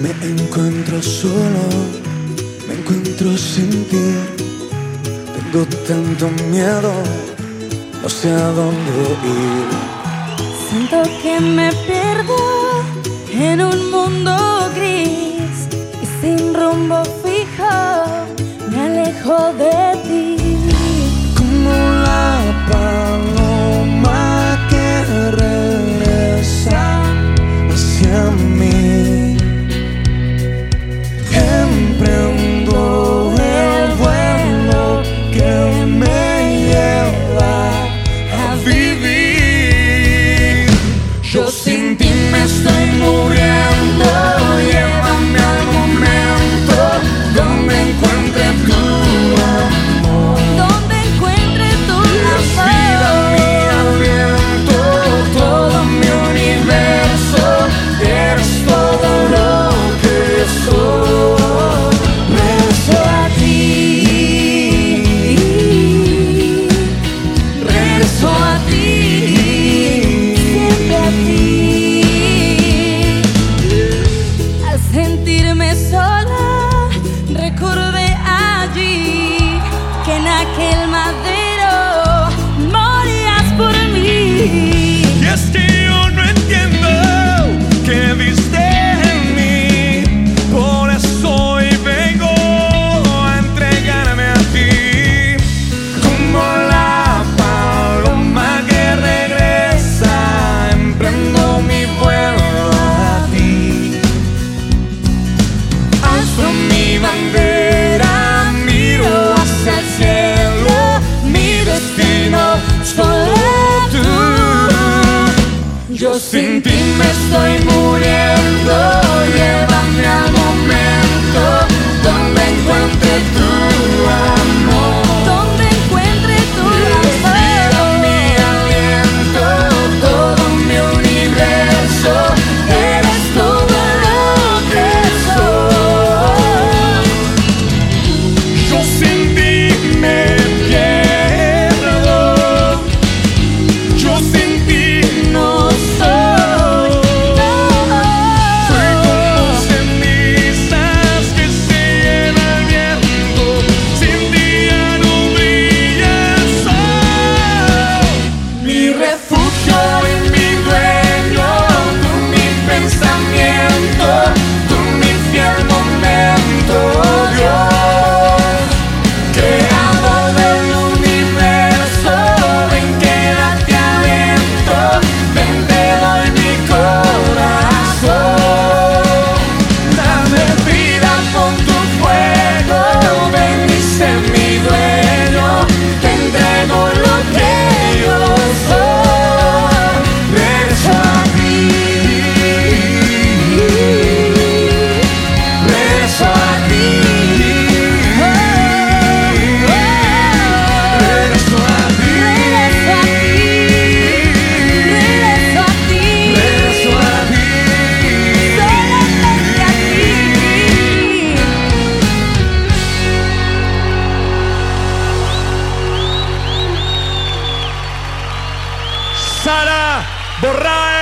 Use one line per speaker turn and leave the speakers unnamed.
Me encuentro solo, me encuentro sin ti. Tengo tanto miedo, no sé a dónde ir.
Siento que me pierdo en un mundo gris y sin rumbo
You. sin ti me estoy muriendo, llévame a Borrar